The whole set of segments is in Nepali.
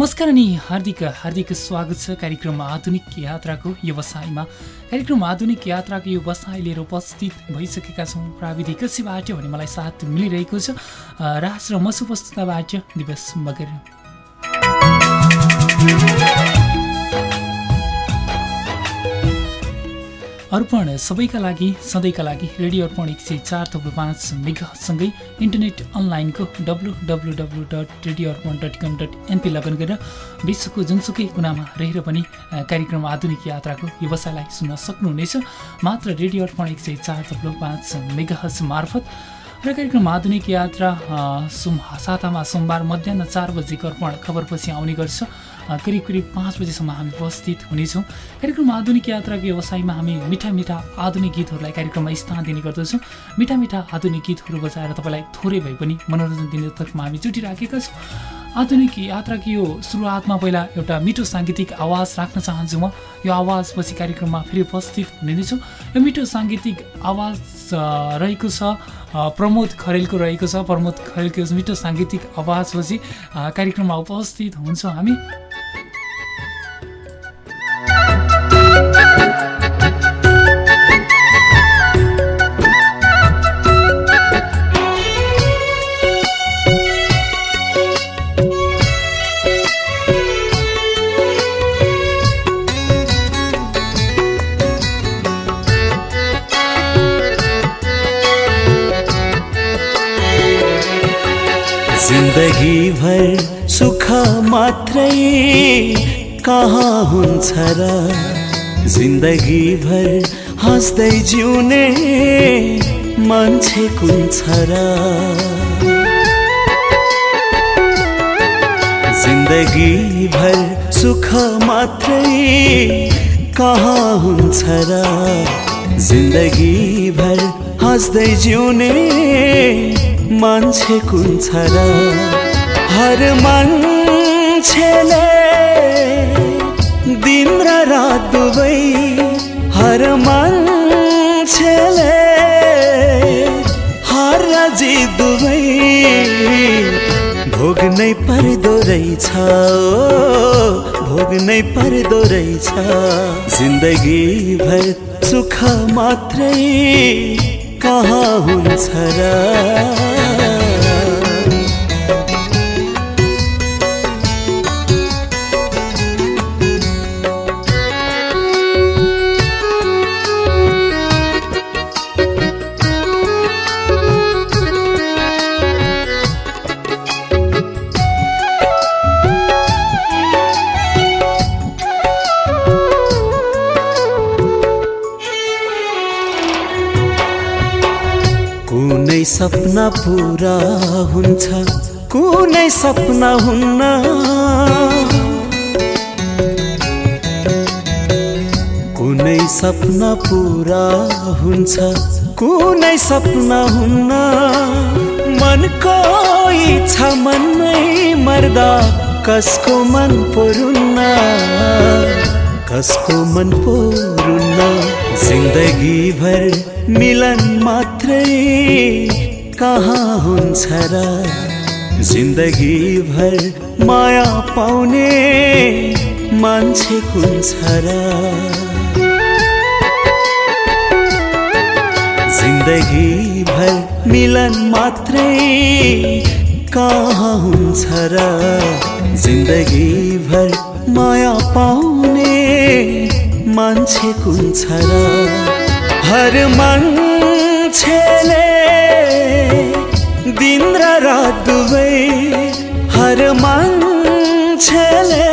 नमस्कार अनि हार्दिक हार्दिक स्वागत छ कार्यक्रम आधुनिक यात्राको व्यवसायमा। कार्यक्रम आधुनिक यात्राको यो बसाइ लिएर उपस्थित भइसकेका छौँ प्राविधिक कसैबाट भने मलाई साथ मिलिरहेको छ राज र मसुपस्थताबाट दिवस मगर। अर्पण सबैका लागि सधैँका लागि रेडियो अर्पण एक सय चार थप्लु पाँच मेगासँगै इन्टरनेट अनलाइनको W W W dot radio Arpan dot com dot NP लगन गरेर विश्वको जुनसुकै कुनामा रहेर पनि कार्यक्रम आधुनिक यात्राको व्यवसायलाई सुन्न सक्नुहुनेछ। मात्र रेडियो अर्पण एक सय चार थप्लु पाँच मेगाहज मार्फत र कार्यक्रम आधुनिक यात्रा सुम सातामा सोमबार मध्याह चार बजीको अर्पण खबरपछि आउने गर्छ। करिब करिब पाँच बजीसम्म हामी उपस्थित हुनेछौँ। कार्यक्रम आधुनिक यात्राको व्यवसायमा हामी मिठा मिठा आधुनिक गीतहरूलाई कार्यक्रममा स्थान दिने गर्दछौँ। मिठा मिठा आधुनिक गीतहरू बजाएर तपाईँलाई थोरै भए पनि मनोरञ्जन दिने तर्फमा हामी जुटिराखेका छौँ। आधुनिक यात्राको यो सुरुवातमा पहिला एउटा मिठो साङ्गीतिक आवाज राख्न चाहन्छु म। यो आवाजपछि कार्यक्रममा फेरि उपस्थित हुने नै छु यो मिठो साङ्गीतिक आवाज रहेको छ प्रमोद खरेलको रहेको छ। प्रमोद खरेलको मिठो साङ्गीतिक आवाजपछि कार्यक्रममा उपस्थित हुन्छौँ हामी। जिन्दगी भर सुख मात्रै कहाँ हुन्छ र? जिन्दगी भर हाँस्दै जिउने मान्छे कुन छ र? जिन्दगी भर सुख मात्रै कहाँ हुन्छ र? जिन्दगी भर हाँस्दै जिउने मान्छे कुन छ र? हर मान्छेले दिन र रात दुवै हर मान्छेले हर जी दुवै भोग्नै पर्दो रहेछ भोग्नै पर्दो रहेछ। जिन्दगी भर सुख मात्रै कहाँ हुन्छ र? पुरा हुन्छ। कुनै सपना हुन्न। कुनै सपना पुरा हुन्छ। कुनै सपना हुन्न। मनको इच्छा मनमै मर्दा। कसको मन पुरुन्न? कसको मन पुरुन्न? जिन्दगी भर मिलन मात्रै। कहाँ हुन्छ र? जिन्दगी भर माया पाउने मान्छे कुन छ र? जिन्दगी भर मिलन मात्रै कहाँ हुन्छ र? जिन्दगी भर माया पाउने मान्छे कुन छ र? हर मान्छेले दिन र रात दुवै हर मान्छेले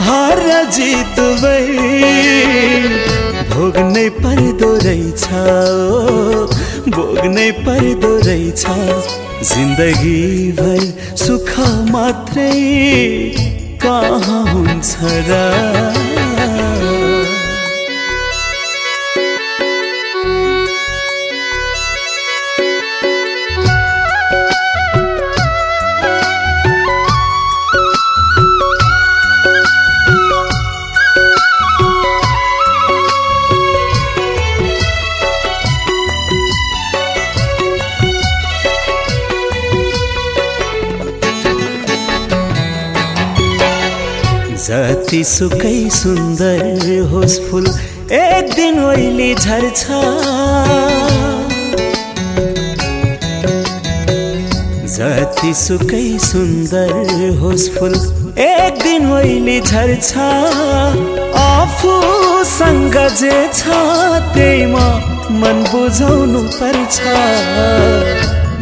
हर जित दुवै भोग्नै पर्दो रहेछ भोग्नै पर्दो रहेछ। जिन्दगी भर सुख मात्रै कहाँ हुन्छ र? जति सुकै सुन्दर होस् फुल एक दिन ओइली झर्छ। जति सुकै सुन्दर होस् फुल एक दिन ओइली झर्छ। आफूसँग जे छ त्यहीमा मन बुझाउनु पर्छ।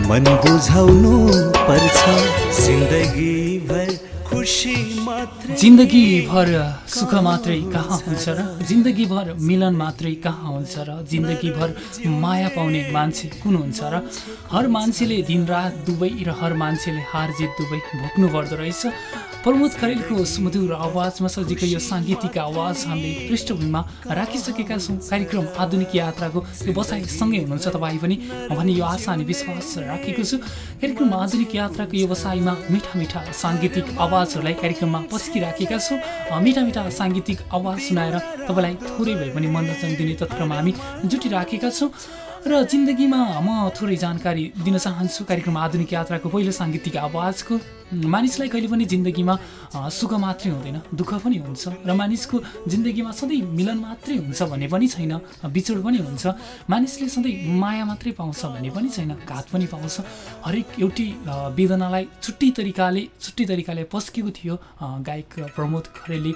मन बुझाउनु पर्छ। जिन्दगी जिन्दगीभर सुख मात्रै कहाँ हुन्छ र? जिन्दगीभर मिलन मात्रै कहाँ हुन्छ र? जिन्दगीभर माया पाउने मान्छे कुन हुन्छ र? हर मान्छेले दिनरात दुवै र हर मान्छेले हार जित दुवै भोग्नु पर्दो रहेछ। प्रमोद खरेलको सुमधुर आवाजमा सजिएको यो साङ्गीतिक आवाज हामीले पृष्ठभूमिमा राखिसकेका छौँ। कार्यक्रम आधुनिक यात्राको यो बसाइसँगै हुनुहुन्छ तपाईँ पनि। भने यो आशा अनि विश्वास राखेको छु। कार्यक्रम आधुनिक यात्राको यो बसाइमा मिठा मिठा साङ्गीतिक आवाजहरूलाई कार्यक्रममा पस्किराखेका छौँ। मिठा मिठा साङ्गीतिक आवाज सुनाएर तपाईँलाई थोरै भए पनि मनोरञ्जन दिने तत्त्वमा हामी जुटिराखेका छौँ। र जिन्दगीमा म थोरै जानकारी दिन चाहन्छु कार्यक्रम आधुनिक यात्राको पहिलो साङ्गीतिक आवाजको। मानिसलाई कहिले पनि जिन्दगीमा सुख मात्रै हुँदैन दुःख पनि हुन्छ र मानिसको जिन्दगीमा सधैँ मिलन मात्रै हुन्छ भन्ने पनि छैन बिछोड पनि हुन्छ। मानिसले सधैँ माया मात्रै पाउँछ भन्ने पनि छैन घात पनि पाउँछ। हरेक एउटै वेदनालाई छुट्टै तरिकाले छुट्टै तरिकाले पस्केको थियो गायक प्रमोद खरेलले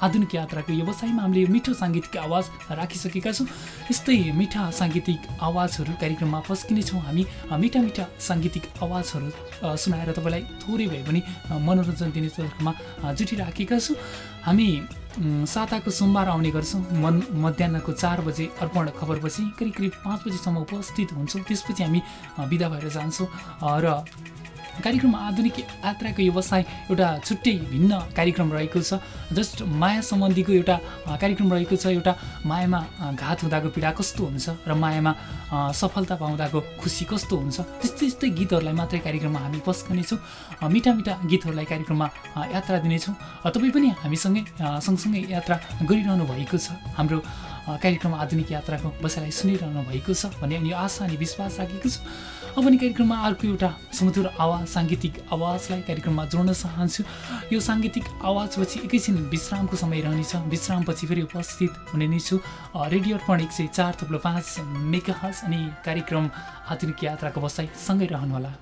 आधुनिक यात्राको व्यवसायमा हामीले मिठो साङ्गीतिक आवाज राखिसकेका छौँ। यस्तै मिठा साङ्गीतिक आवाजहरू कार्यक्रममा पस्किनेछौँ हामी। मिठा मिठा साङ्गीतिक आवाजहरू सुनाएर तपाईँलाई थोरै भए पनि मनोरञ्जन दिने तर्फमा जुटिराखेका छौँ। हामी साताको सोमबार आउने गर्छौँ। मन मध्याहको चार बजे अर्पण खबरपछि करिब करिब पाँच बजीसम्म उपस्थित हुन्छौँ। त्यसपछि हामी बिदा भएर जान्छौँ। र कार्यक्रम आधुनिक यात्राको व्यवसाय एउटा छुट्टै भिन्न कार्यक्रम रहेको छ। जस्ट माया सम्बन्धीको एउटा कार्यक्रम रहेको छ। एउटा मायामा घात हुँदाको पीडा कस्तो हुन्छ र मायामा सफलता पाउँदाको खुसी कस्तो हुन्छ? त्यस्तै त्यस्तै गीतहरूलाई मात्रै कार्यक्रममा हामी पस्कनेछौँ। मिठा मिठा गीतहरूलाई कार्यक्रममा यात्रा दिनेछौँ। तपाईँ पनि हामीसँगै सँगसँगै यात्रा गरिरहनु भएको छ। हाम्रो कार्यक्रम आधुनिक यात्राको बसाइलाई सुनिरहनु भएको छ भन्ने अनि आशा अनि विश्वास राखेको छु। अब नि कार्यक्रममा अर्को एउटा सुमधुर आवाज साङ्गीतिक आवाजलाई कार्यक्रममा जोड्न चाहन्छु। यो साङ्गीतिक आवाजपछि एकैछिन विश्रामको समय रहनेछ। विश्रामपछि फेरि उपस्थित हुने नै छु। रेडियो अर्पण एक सय चार थुप्रो पाँच मेगाहस अनि कार्यक्रम आधुनिक यात्राको बसाइ सँगै रहनुहोला।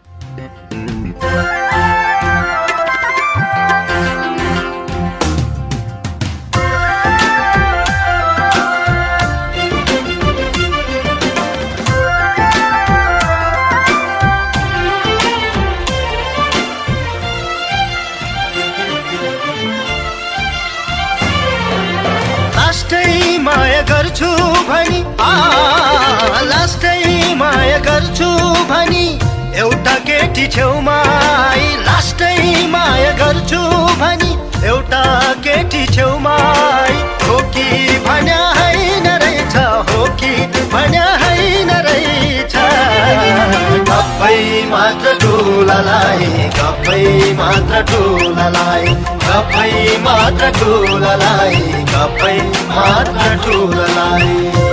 लास्टै माया गर्छु भनी एउटा केटी छेउमा लास्टै माया गर्छु भनी एउटा केटी छेउमा हो कि भन्या होइन रहेछ हो कि भन्या होइन रहेछ। गप्पै मात्र ठुलालाई गप्पै मात्र ठुलालाई गप्पै मात्र ठुलालाई गप्पै मात्र ठुलालाई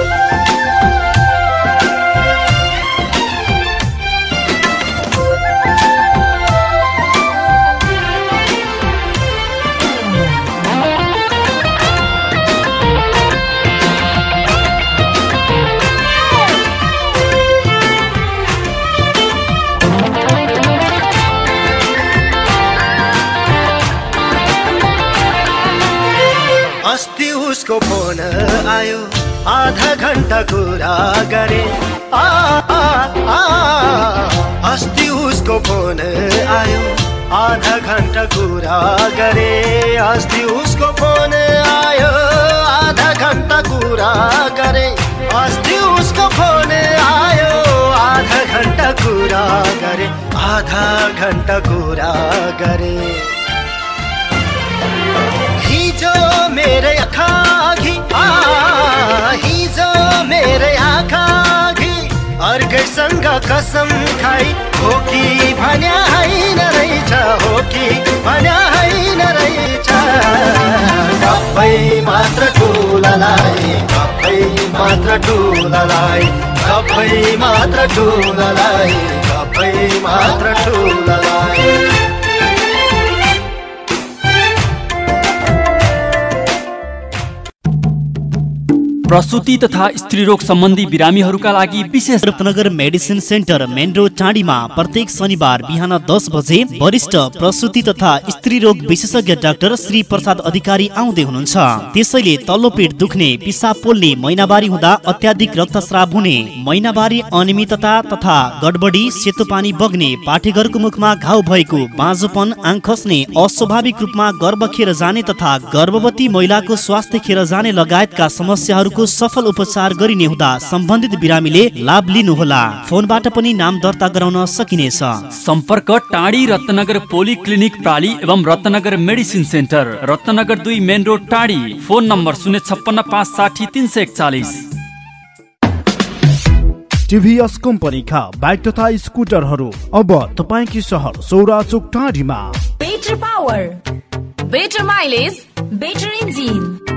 उसको फोन आयो आधा घन्टा कुरा। गरे आ, आ, आ, अस्ति उसको फोन आयो आधा घन्टा कुरा। गरे अस्ति उसको फोन आयो आधा घन्टा कुरा। गरे अस्ति उसको फोन आयो आधा घन्टा कुरा। गरे आधा घन्टा कुरा। गरे हिजो मेरे आँखा हिजो मेरे आँखा घि अर्कैसँग कसम खाइ हो कि भन्या होइन रहेछ हो कि भन्या होइन रहेछ। गप्पै मात्र ठुलालाई गप्पै मात्र ठुलालाई गप्पै मात्र ठुलालाई गप्पै मात्र ठुलालाई। प्रसुति तथा स्त्रीरोग सम्बन्धी बिरामीहरूका लागि विशेष Ratnanagar medicine centre main road चाँडीमा प्रत्येक शनिबार बिहान दस बजे वरिष्ठ प्रसुति तथा स्त्री रोग विशेषज्ञ डाक्टर श्री प्रसाद अधिकारी आउँदै हुनुहुन्छ। त्यसैले तल्लो पेट दुख्ने पिसाब पोल्ने महिनावारी हुँदा अत्याधिक रक्तस्राव हुने महिनावारी अनियमितता तथा गडबडी सेतो पानी बग्ने पाठेघरको मुखमा घाउ भएको बाँझोपन आङ खस्ने अस्वाभाविक रूपमा गर्भ खेर जाने तथा गर्भवती महिलाको स्वास्थ्य खेर जाने लगायतका समस्याहरूको सफल उपचार गरिने हुँदा सम्बन्धित बिरामीले लाभ लिनुहोला। फोनबाट पनि नाम दर्ता गराउन सकिनेछ। सम्पर्क टाढी रत्नगर पोली क्लिनिक प्राली एवं रत्नगर मेडिसिन सेन्टर रत्नगर दुई मेन रोड टाढी फोन नम्बर शून्य छप्पन्न पाँच साठी तिन सय एकचालिस। टिभीएस कम्पनीका बाइक तथा स्कुटरहरू अब तपाईँकी सहर सौरा चोक टाढीमा better power better mileage better engine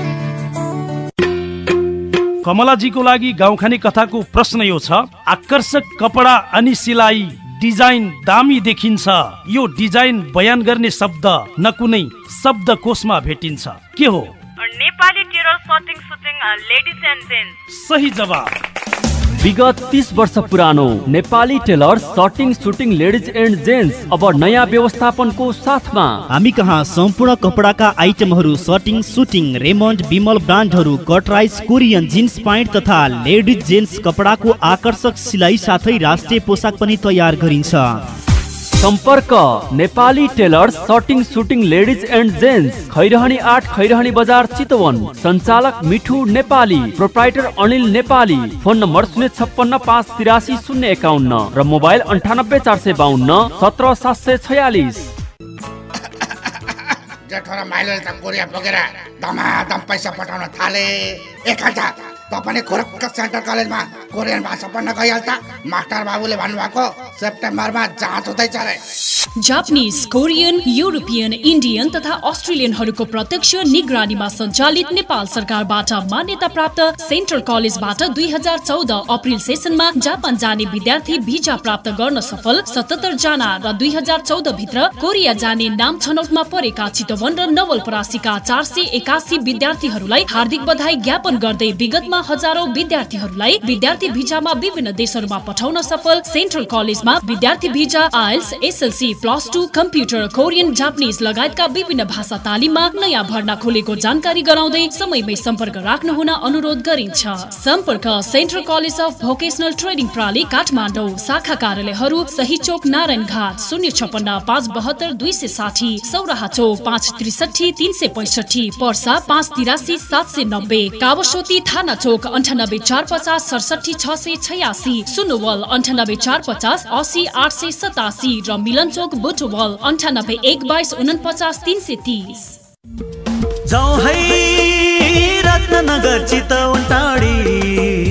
कमलाजीको लागि गाउँखाने कथाको प्रश्न यो छ। आकर्षक कपडा अनि सिलाइ डिजाइन दामी देखिन्छ। यो डिजाइन बयान गर्ने शब्द न कुनै शब्द कोषमा भेटिन्छ। के हो? नेपाली सही जवाब। विगत तीस वर्ष पुरानो Nepali tailor shirting suiting ladies and gents अब नयाँ व्यवस्थापनको साथमा। हामी कहाँ सम्पूर्ण कपडाका आइटमहरू सर्टिङ सुटिङ रेमन्ड बिमल ब्रान्डहरू कटराइज कोरियन जिन्स प्यान्ट तथा लेडिज जेन्ट्स कपडाको आकर्षक सिलाइ साथै राष्ट्रिय पोसाक पनि तयार गरिन्छ। सम्पर्क Nepali tailor shirting suiting ladies and gents Khairahani आठ खैरहनी बजार चितवन। सञ्चालक Mithu Nepali proprietor Anil Nepali. Phone number शून्य छप्पन्न पाँच तिरासी शून्य एकाउन्न र मोबाइल अन्ठानब्बे चार सय बाहन्न सत्र सात सय छयालिस। बोकेर पैसा पठाउन थाले एक हल्का त पनि खुरक्क सेन्ट्रल कलेजमा कोरियन भाषा पढ्न गइहाल्छ। मास्टर बाबुले भन्नुभएको सेप्टेम्बरमा जाँच हुँदैछ अरे जापानिज कोरियन युरोपियन इन्डियन तथा अस्ट्रेलियनहरूको प्रत्यक्ष निगरानीमा सञ्चालित नेपाल सरकारबाट मान्यता प्राप्त सेन्ट्रल कलेजबाट दुई हजार चौध अप्रिल सेसनमा जापान जाने विद्यार्थी भिजा प्राप्त गर्न सफल सतहत्तर जना र दुई हजार चौध भित्र कोरिया जाने नाम छनौटमा परेका चितवन र नवलपरासीका चार सय एकासी विद्यार्थीहरूलाई हार्दिक बधाई ज्ञापन गर्दै विगतमा हजारौं विद्यार्थीहरूलाई विद्यार्थी भिजामा विभिन्न देशहरूमा पठाउन सफल सेन्ट्रल कलेजमा विद्यार्थी visa IELTS SLC plus two computer Korean Japanese लगायतका विभिन्न भाषा तालिममा नयाँ भर्ना खोलेको जानकारी गराउँदै समयमै सम्पर्क राख्न हुन अनुरोध गरिन्छ। सम्पर्क Central College of Vocational Training प्रणाली काठमाडौँ शाखा कार्यालयहरू सही चोक नारायण घाट शून्य छपन्न पाँच बहत्तर दुई सय साठी सौराहा चोक पाँच त्रिसठी तिन सय पैसठी पर्सा पाँच तिरासी सात सय नब्बे कावसोती थाना चोक अन्ठानब्बे चार पचास सडसठी छ सय छयासी सुनोवल अन्ठानब्बे चार पचास असी आठ सय सतासी र मिलन चोक बुटवल अन्ठानब्बे एक बाइस उनपचास तिन सय तिस। चितवन टाढी।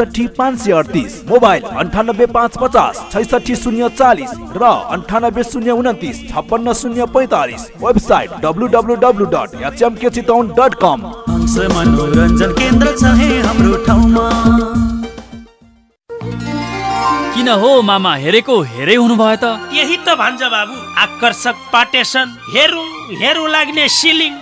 एकसठी पाँच सय अडतिस मोबाइल अन्ठानब्बे पाँच पचास छैसठी शून्य चालिस र अन्ठानब्बे शून्य उन्तिस छप्पन्न शून्य पैँतालिस website W W W dot HMK Chitwan dot com मनोरञ्जन केन्द्र छ है हाम्रो ठाउँमा। किन हो मामा हेरेको हेरै हुनुभयो त? यही त भन्छ बाबु आकर्षक पाटेसन हेरौँ हेरौँ लाग्ने सिलिङ।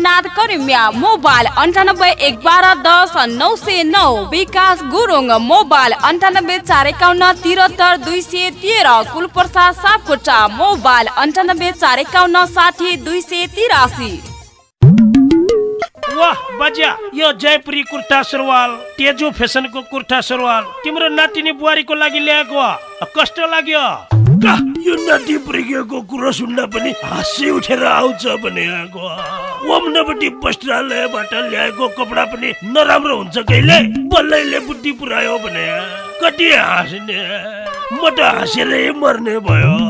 इनाद करिमिया मोबाइल अन्ठानब्बे एक बाह्र दस नौ सय नौ विकास गुरुङ मोबाइल अन्ठानब्बे चार एकाउन्न तिहत्तर दुई सय तेह्र कुलप्रसाद सापकोटा मोबाइल अन्ठानब्बे चार एकाउन्न साठी दुई सय तिरासी वाह बजा यो जयपुरी कुर्ता सुरुवाल तेजो फेसनको कुर्ता सुरुवाल तिम्रो नातिनी बुहारीको लागि ल्याएको। कस्तो लाग्यो यो नाति पुर्किएको कुरो सुन्दा पनि हाँसी उठेर आउँछ भने आएको ओम्नपट्टि वस्त्रालयबाट ल्याएको कपडा पनि नराम्रो हुन्छ कहिले? बल्लैले बुद्धि पुऱ्यायो भने कति हाँस्ने? म त हाँसेरै मर्ने भयो।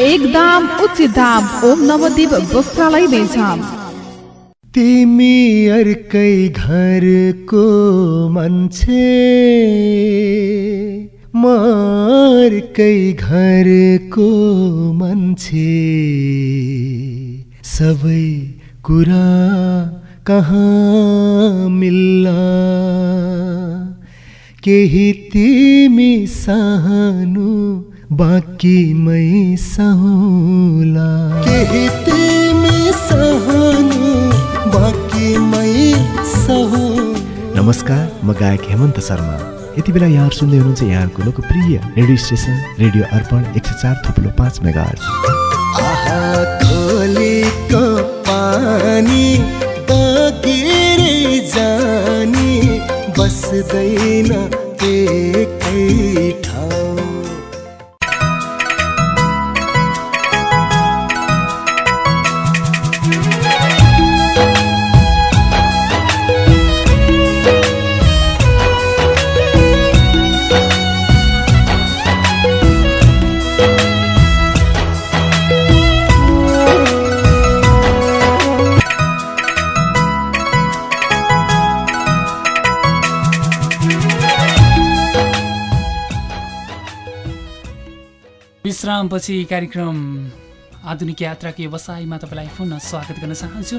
एकदम उचित दाम ओम नवदीप वस्त्रालय बेचाम तिमी अर्कै घरको मान्छे म अर्कै घरको मान्छे। सबै कुरा कहाँ मिल्ला? केही तिमी सहनु बाँकी मै सहुला। केही तिमी सहनु बाँकी मै सहु नमस्कार म गायक हेमन्त शर्मा। यति बेला यहाँहरू सुन्दै हुनुहुन्छ यहाँहरूको लोकप्रिय रेडियो स्टेसन रेडियो अर्पण एक सय चार थुप्रो पाँच मेगा पानी बगिरै जानी बस्दैन एकै विश्रामपछि कार्यक्रम आधुनिक यात्राको व्यवसायमा तपाईँलाई पुनः स्वागत गर्न चाहन्छु।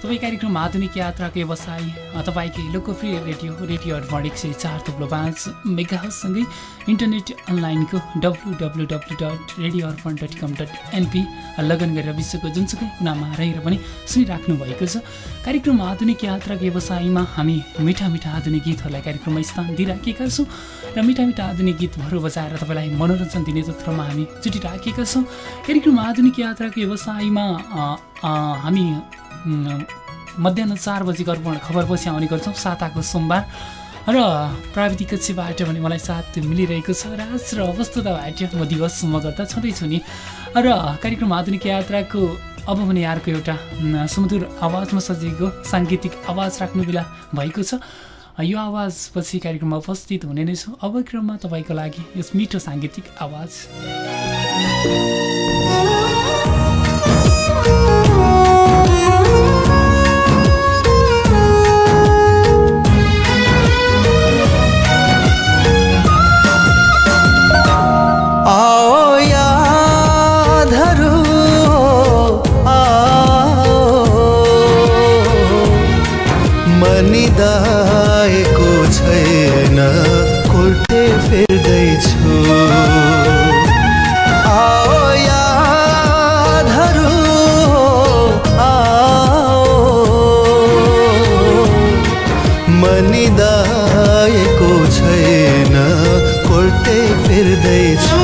तपाईँ कार्यक्रम आधुनिक यात्राको व्यवसाय तपाईँकै लोकप्रिय रेडियो रेडियो अर्पण एक सय चार थुप्रो पाँच मेगासँगै इन्टरनेट अनलाइनको W W W dot radio Arpan dot com dot NP लगन गरेर विश्वको जुनसुकै कुनामा रहेर पनि सुनिराख्नु भएको छ। कार्यक्रम आधुनिक यात्राको व्यवसायमा हामी मिठा मिठा आधुनिक गीतहरूलाई कार्यक्रममा स्थान दिइराखेका छौँ र मिठा मिठा आधुनिक गीतहरू बजाएर तपाईँलाई मनोरञ्जन दिने जत्रमा हामी जुटिराखेका छौँ। कार्यक्रम आधुनिक यात्राको व्यवसायमा हामी मध्याह चार बजीको अर्पण खबरपछि आउने गर्छौँ साताको सोमबार। र प्राविधिक कक्षबाट भने मलाई साथ मिलिरहेको छ। राज र अवस्थाबाट म दिवससम्म गर्दा छँदैछु नि। र कार्यक्रम आधुनिक यात्राको अब भने अर्को एउटा सुमधुर आवाजमा सजिएको साङ्गीतिक आवाज राख्नु बेला भएको छ। यो आवाजपछि कार्यक्रममा उपस्थित हुने नै छु। अब क्रममा तपाईँको लागि यस मिठो साङ्गीतिक आवाज। आओ यादहरू आओ। मनिदाएको छैन कोल्टे फेर्दैछु। आओ यादहरू आओ। मनिदाएको फिर्दैछु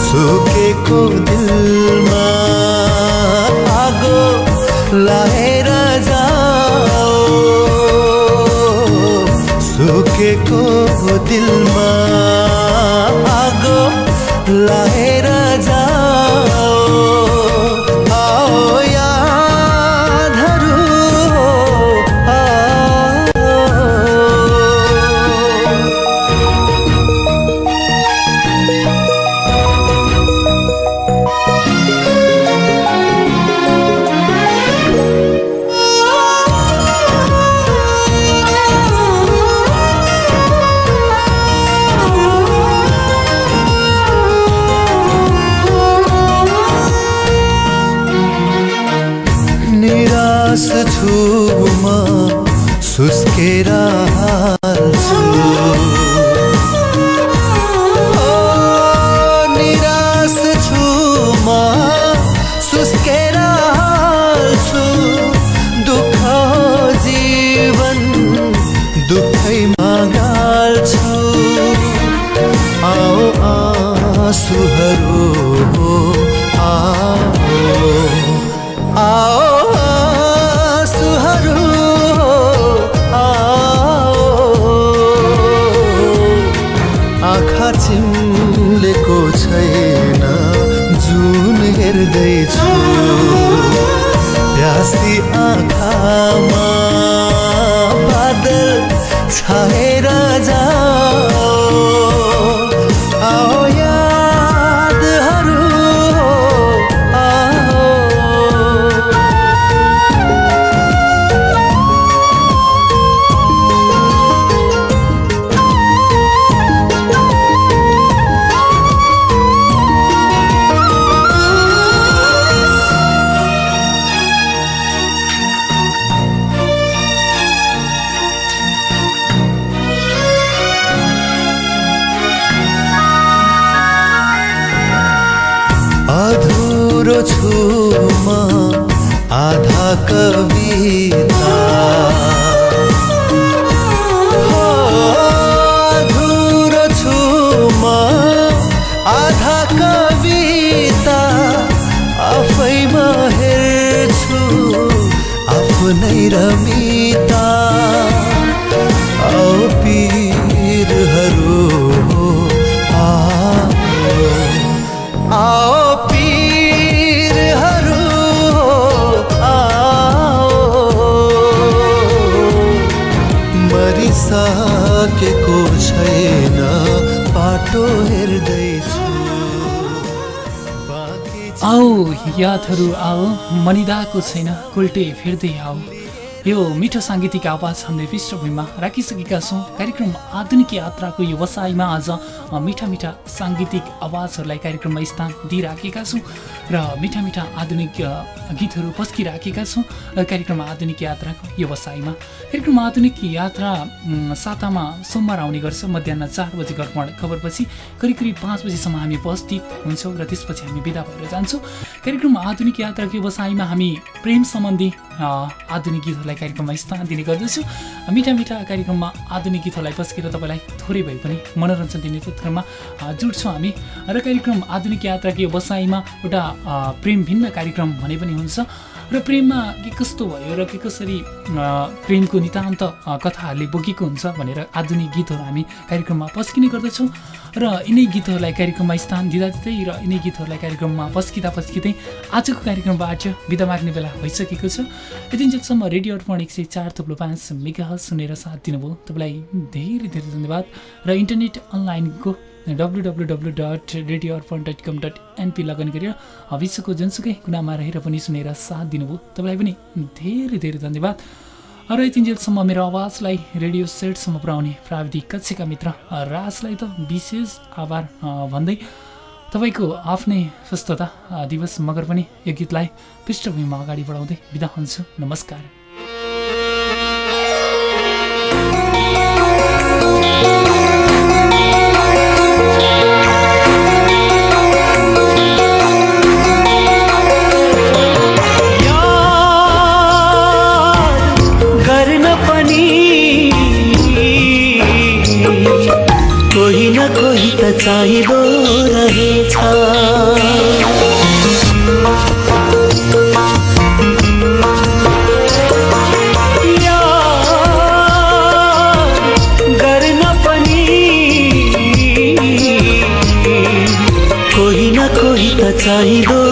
सुकेको दिलमा आगो लाएर जाओ सुकेको दिलमा आगो लाएर आँखा चिम्लेको छैन जुन हेर्दैछु प्यासी आँखामा बादल छाएर जाओ। यादहरू आओ मनिदाको छैन कुल्टे फेर्दै आओ। यो मिठो साङ्गीतिक आवाज हामीले पृष्ठभूमिमा राखिसकेका छौँ। कार्यक्रम आधुनिक यात्राको यो वसाइमा आज मिठा मिठा साङ्गीतिक आवाजहरूलाई कार्यक्रममा स्थान दिइराखेका छौँ र मिठा मिठा आधुनिक गीतहरू पस्किराखेका छौँ र कार्यक्रम आधुनिक यात्राको यो वसाइमा कार्यक्रम आधुनिक यात्रा सातामा सोमबार आउने गर्छ। मध्याह चार बजे घटमड खबरपछि करिब करिब पाँच बजीसम्म हामी उपस्थित हुन्छौँ र त्यसपछि हामी विदा भएर जान्छौँ। कार्यक्रम आधुनिक यात्राको व्यवसायमा हामी प्रेम सम्बन्धी आधुनिक गीतहरूलाई कार्यक्रममा स्थान दिने गर्दछौँ। मिठा मिठा कार्यक्रममा आधुनिक गीतहरूलाई पस्केर तपाईँलाई थोरै भए पनि मनोरञ्जन दिने अ, जुट्छौँ हामी। र कार्यक्रम आधुनिक यात्राको व्यवसायमा एउटा प्रेम भिन्न कार्यक्रम भने पनि हुन्छ। र प्रेममा के कस्तो भयो र के कसरी प्रेमको नितान्त कथाहरूले बोकेको हुन्छ भनेर आधुनिक गीतहरू हामी कार्यक्रममा पस्किने गर्दछौँ। र यिनै गीतहरूलाई कार्यक्रममा स्थान दिँदा दिँदै र यिनै गीतहरूलाई कार्यक्रममा पस्किँदा पस्किँदै आजको कार्यक्रमबाट बिदा माग्ने बेला भइसकेको छ। यतिन्जेलसम्म रेडियो अर्पण एक सय चार थुप्रो पाँच मेगा सुनेर साथ दिनुभयो। तपाईँलाई धेरै धेरै धन्यवाद र इन्टरनेट अनलाइनको W W W dot radio Arpan dot com dot NP लगन गरेर विश्वको जुनसुकै कुनामा रहेर पनि सुनेर साथ दिनुभयो। तपाईँलाई पनि धेरै धेरै धन्यवाद। र यतिन्जेलसम्म मेरो आवाजलाई रेडियो सेटसम्म पुर्याउने प्राविधिक कक्षका मित्र राजलाई त विशेष आभार भन्दै तपाईँको आफ्नै सुस्थता अ, दिवस मगर पनि यो गीतलाई पृष्ठभूमिमा अगाडि बढाउँदै बिदा हुन्छु। नमस्कार। चाहिँदो रहेछ गर्न पनि। कोही न कोही त चाहिँदो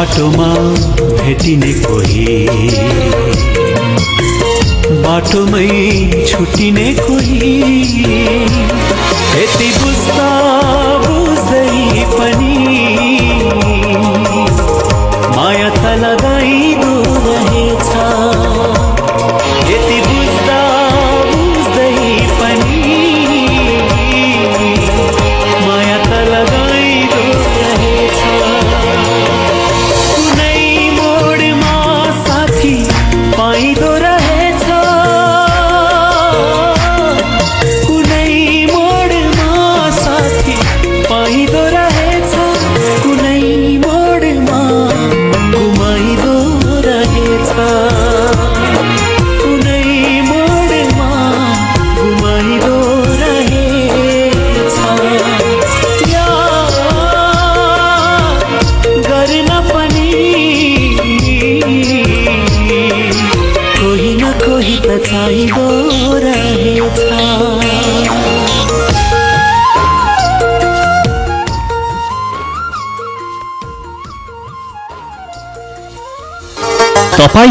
बाटोमा भेटिने कोही। बाटोमै छुट्टिने कोही। यति बुझ्दै